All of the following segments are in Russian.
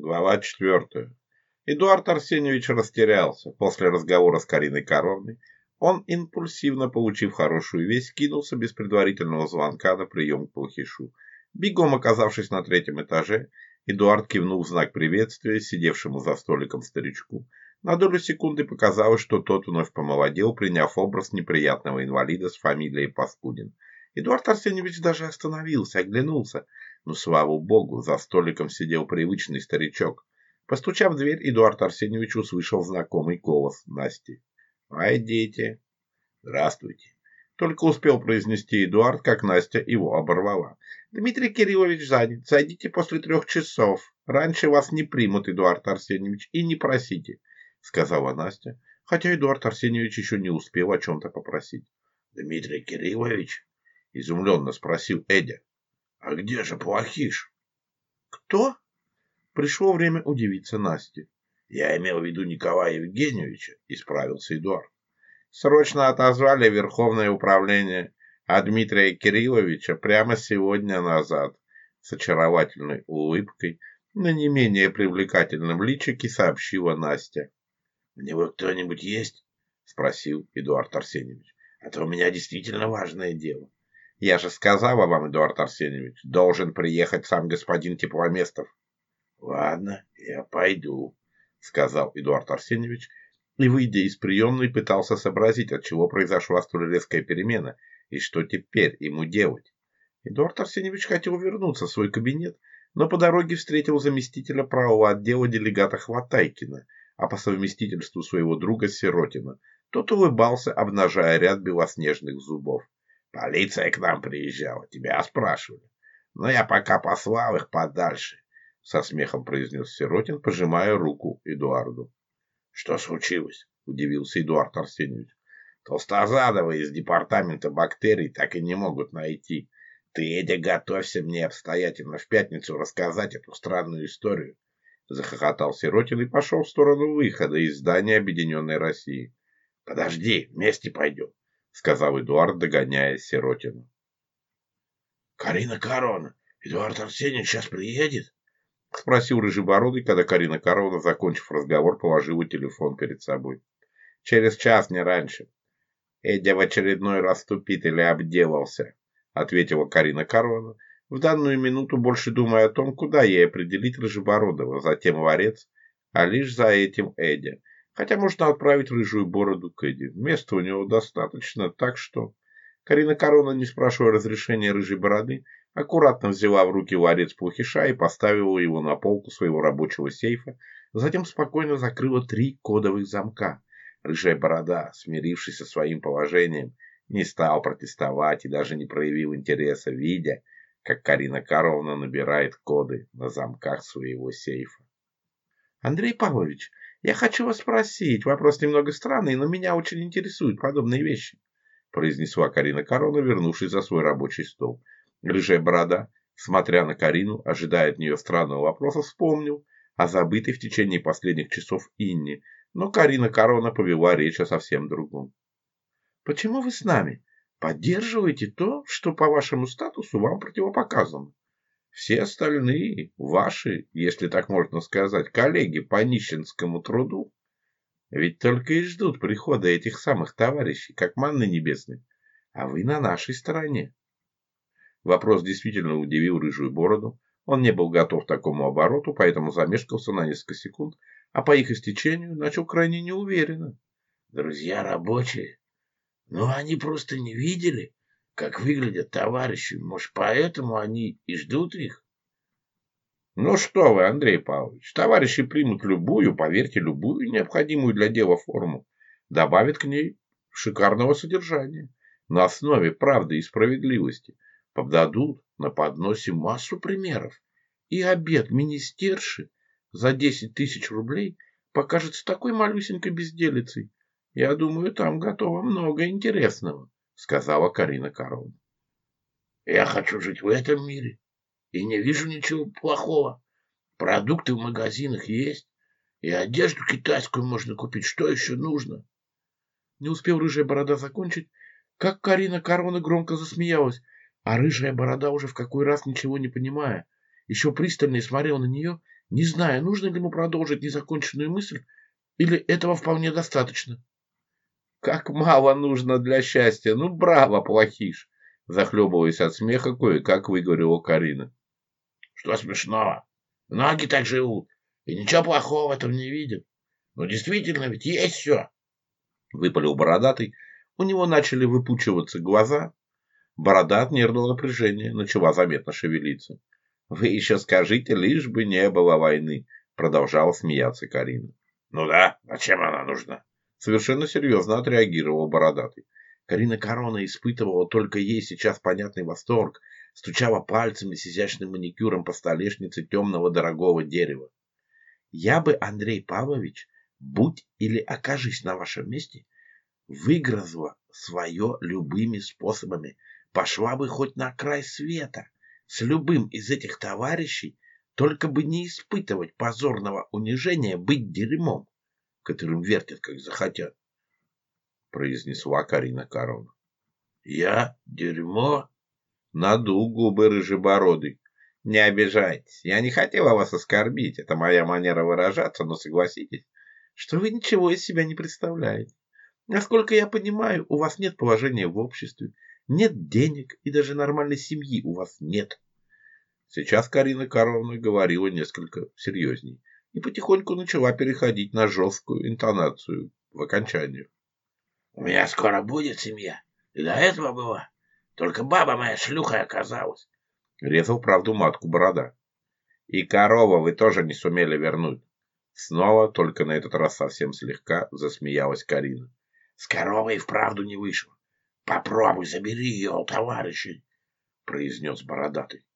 Глава 4. Эдуард Арсеньевич растерялся. После разговора с Кариной Коровной он, импульсивно получив хорошую весть, кинулся без предварительного звонка на прием к Плохишу. Бегом оказавшись на третьем этаже, Эдуард кивнул в знак приветствия сидевшему за столиком старичку. На долю секунды показалось, что тот вновь помолодел, приняв образ неприятного инвалида с фамилией Паскудин – Эдуард Арсеньевич даже остановился, оглянулся. Но, слава богу, за столиком сидел привычный старичок. Постучав в дверь, Эдуард Арсеньевич услышал знакомый голос Насти. «Войдите». «Здравствуйте». Только успел произнести Эдуард, как Настя его оборвала. «Дмитрий Кириллович занят. Зайдите после трех часов. Раньше вас не примут, Эдуард Арсеньевич, и не просите», — сказала Настя, хотя Эдуард Арсеньевич еще не успел о чем-то попросить. «Дмитрий Кириллович?» — изумленно спросил Эдя. — А где же Плохиш? — Кто? Пришло время удивиться Насте. — Я имел в виду Николая Евгеньевича, — исправился Эдуард. — Срочно отозвали Верховное управление, а Дмитрия Кирилловича прямо сегодня назад. С очаровательной улыбкой на не менее привлекательном личике сообщила Настя. — У него кто-нибудь есть? — спросил Эдуард Арсеньевич. — А то у меня действительно важное дело. Я же сказала вам, Эдуард Арсеньевич, должен приехать сам господин Тепломестов. — Ладно, я пойду, — сказал Эдуард Арсеньевич, и, выйдя из приемной, пытался сообразить, от чего произошла столь резкая перемена и что теперь ему делать. Эдуард Арсеньевич хотел вернуться в свой кабинет, но по дороге встретил заместителя правого отдела делегата Хватайкина, а по совместительству своего друга Сиротина. Тот улыбался, обнажая ряд белоснежных зубов. Полиция к нам приезжала, тебя спрашивали. Но я пока послал их подальше, — со смехом произнес Сиротин, пожимая руку Эдуарду. — Что случилось? — удивился Эдуард Арсеньевич. — Толстозадова из департамента бактерий так и не могут найти. Ты, Эдя, готовься мне обстоятельно в пятницу рассказать эту странную историю. Захохотал Сиротин и пошел в сторону выхода из здания Объединенной России. — Подожди, вместе пойдем сказал Эдуард, догоняя Сиротину. «Карина Карона! Эдуард Арсеньевич сейчас приедет?» — спросил Рыжебородый, когда Карина Карона, закончив разговор, положила телефон перед собой. «Через час, не раньше. Эдя в очередной раз тупит или обделался», — ответила Карина Карона, в данную минуту больше думая о том, куда ей определить Рыжебородова, затем Ларец, а лишь за этим Эдя, Хотя можно отправить рыжую бороду Кэдди. Места у него достаточно, так что... Карина Корона, не спрашивая разрешения рыжей бороды, аккуратно взяла в руки ларец плохиша и поставила его на полку своего рабочего сейфа, затем спокойно закрыла три кодовых замка. Рыжая борода, смирившись со своим положением, не стал протестовать и даже не проявил интереса, видя, как Карина Коровна набирает коды на замках своего сейфа. «Андрей Павлович, я хочу вас спросить, вопрос немного странный, но меня очень интересуют подобные вещи, произнесла Карина Корона, вернувшись за свой рабочий стол. Рыжая борода, смотря на Карину, ожидая от нее странного вопроса, вспомнил о забытой в течение последних часов Инне, но Карина Корона повела речь о совсем другом. «Почему вы с нами? Поддерживаете то, что по вашему статусу вам противопоказано?» Все остальные ваши, если так можно сказать, коллеги по нищенскому труду, ведь только и ждут прихода этих самых товарищей, как манны небесной, а вы на нашей стороне. Вопрос действительно удивил рыжую бороду. Он не был готов к такому обороту, поэтому замешкался на несколько секунд, а по их истечению начал крайне неуверенно. Друзья рабочие, ну они просто не видели, как выглядят товарищи. Может, поэтому они и ждут их? Ну что вы, Андрей Павлович, товарищи примут любую, поверьте, любую необходимую для дела форму, добавят к ней шикарного содержания, на основе правды и справедливости, подадут на подносе массу примеров. И обед министерши за 10 тысяч рублей покажется такой малюсенькой безделицей. Я думаю, там готово много интересного сказала Карина Коровна. Я хочу жить в этом мире и не вижу ничего плохого. Продукты в магазинах есть, и одежду китайскую можно купить. Что еще нужно? Не успел рыжая борода закончить, как Карина Корона громко засмеялась, а рыжая борода уже в какой раз ничего не понимая, еще пристальнее смотрел на нее, не зная, нужно ли ему продолжить незаконченную мысль, или этого вполне достаточно. Как мало нужно для счастья! Ну, браво, плохиш!» Захлебываясь от смеха, кое-как выговорила Карина. «Что смешного? Многие так живут, и ничего плохого в этом не видят. Но действительно ведь есть все!» Выпалил бородатый. У него начали выпучиваться глаза. Борода от нервного напряжения начала заметно шевелиться. «Вы еще скажите, лишь бы не было войны!» Продолжала смеяться Карина. «Ну да, зачем она нужна?» Совершенно серьезно отреагировал бородатый. Карина Корона испытывала только ей сейчас понятный восторг, стучала пальцами с изящным маникюром по столешнице темного дорогого дерева. «Я бы, Андрей Павлович, будь или окажись на вашем месте, выгрызла свое любыми способами, пошла бы хоть на край света с любым из этих товарищей, только бы не испытывать позорного унижения быть дерьмом которым вертят, как захотят, произнесла Карина Карловна: Я дерьмо? Надул губы рыжебородый. Не обижайтесь, я не хотела вас оскорбить, это моя манера выражаться, но согласитесь, что вы ничего из себя не представляете. Насколько я понимаю, у вас нет положения в обществе, нет денег и даже нормальной семьи у вас нет. Сейчас Карина Карловна говорила несколько серьезней и потихоньку начала переходить на жесткую интонацию в окончании. «У меня скоро будет семья, и до этого было, Только баба моя шлюха оказалась», — резал правду матку борода. «И корова вы тоже не сумели вернуть». Снова, только на этот раз совсем слегка, засмеялась Карина. «С коровой и вправду не вышло. Попробуй, забери ее у товарищей», — произнес бородатый.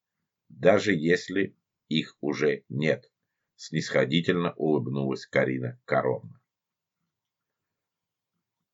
«Даже если их уже нет» снисходительно улыбнулась Карина Коровна.